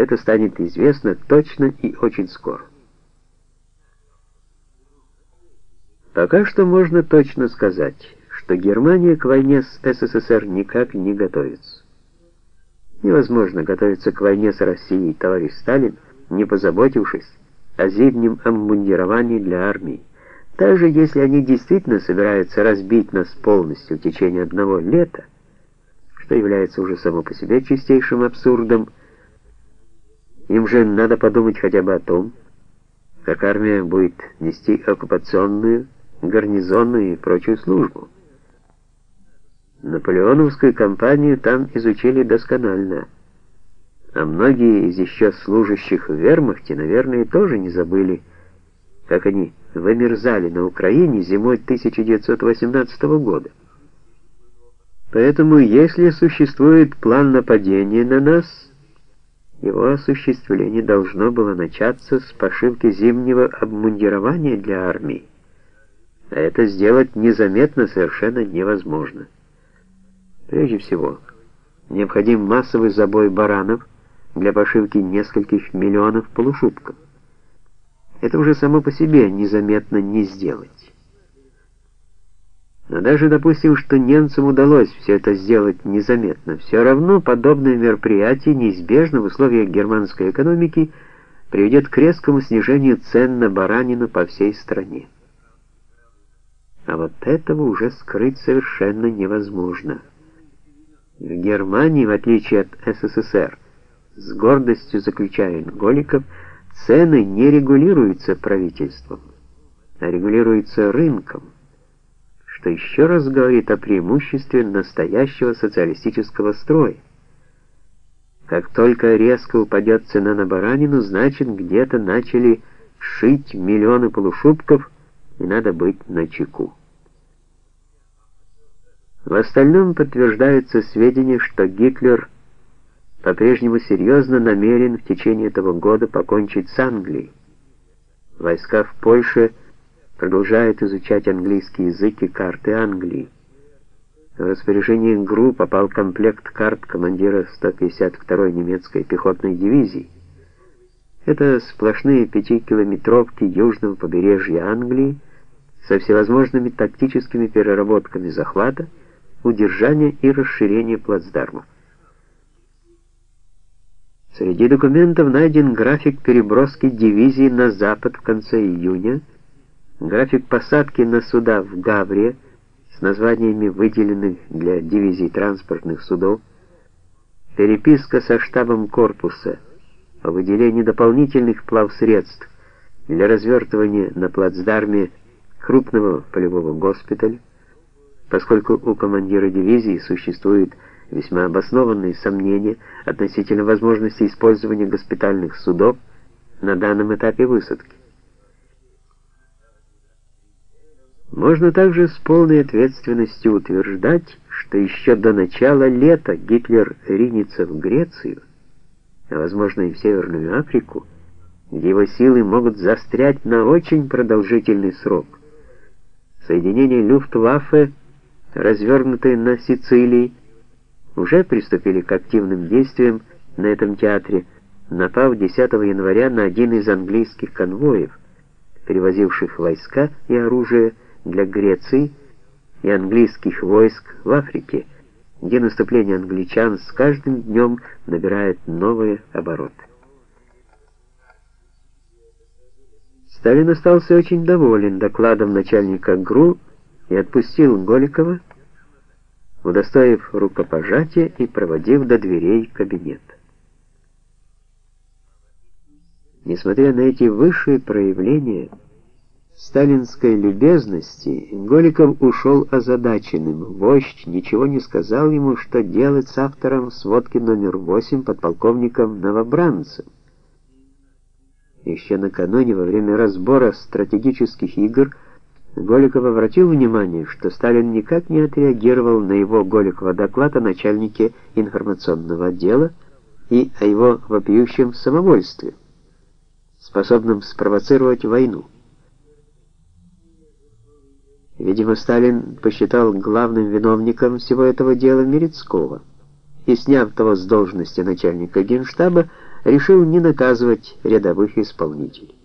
Это станет известно точно и очень скоро. Пока что можно точно сказать, что Германия к войне с СССР никак не готовится. Невозможно готовиться к войне с Россией, товарищ Сталин, не позаботившись о зимнем обмундировании для армии. Даже если они действительно собираются разбить нас полностью в течение одного лета, что является уже само по себе чистейшим абсурдом, им же надо подумать хотя бы о том, как армия будет нести оккупационную, гарнизонную и прочую службу. Наполеоновскую кампанию там изучили досконально, а многие из еще служащих в вермахте, наверное, тоже не забыли, как они вымерзали на Украине зимой 1918 года. Поэтому, если существует план нападения на нас, его осуществление должно было начаться с пошивки зимнего обмундирования для армии. А это сделать незаметно совершенно невозможно. Прежде всего, необходим массовый забой баранов для пошивки нескольких миллионов полушубков. Это уже само по себе незаметно не сделать. Но даже допустим, что немцам удалось все это сделать незаметно, все равно подобное мероприятие неизбежно в условиях германской экономики приведет к резкому снижению цен на баранину по всей стране. А вот этого уже скрыть совершенно невозможно. В Германии, в отличие от СССР, с гордостью заключает Голиков, цены не регулируются правительством, а регулируются рынком, что еще раз говорит о преимуществе настоящего социалистического строя. Как только резко упадет цена на баранину, значит где-то начали шить миллионы полушубков, и надо быть начеку. В остальном подтверждаются сведения, что Гитлер по-прежнему серьезно намерен в течение этого года покончить с Англией. Войска в Польше продолжают изучать английский язык и карты Англии. В распоряжение ГРУ попал комплект карт командира 152-й немецкой пехотной дивизии. Это сплошные пятикилометровки южного побережья Англии со всевозможными тактическими переработками захвата, удержания и расширения плацдармов. Среди документов найден график переброски дивизии на запад в конце июня, график посадки на суда в Гавре с названиями выделенных для дивизий транспортных судов, переписка со штабом корпуса о выделении дополнительных плавсредств для развертывания на плацдарме крупного полевого госпиталя, поскольку у командира дивизии существует весьма обоснованные сомнения относительно возможности использования госпитальных судов на данном этапе высадки. Можно также с полной ответственностью утверждать, что еще до начала лета Гитлер ринется в Грецию, а возможно и в Северную Африку, где его силы могут застрять на очень продолжительный срок. Соединения Люфтваффе, развернутые на Сицилии, уже приступили к активным действиям на этом театре, напав 10 января на один из английских конвоев, перевозивших войска и оружие для Греции и английских войск в Африке, где наступление англичан с каждым днем набирает новые обороты. Сталин остался очень доволен докладом начальника ГРУ и отпустил Голикова, удостоив рукопожатия и проводив до дверей кабинета. Несмотря на эти высшие проявления сталинской любезности, Голиков ушел озадаченным. Вождь ничего не сказал ему, что делать с автором сводки номер 8 подполковником Новобранцем. Еще накануне, во время разбора стратегических игр, Голиков обратил внимание, что Сталин никак не отреагировал на его Голикова доклад о начальнике информационного отдела и о его вопиющем самовольстве, способном спровоцировать войну. Видимо, Сталин посчитал главным виновником всего этого дела Мерецкого и, сняв того с должности начальника генштаба, решил не наказывать рядовых исполнителей.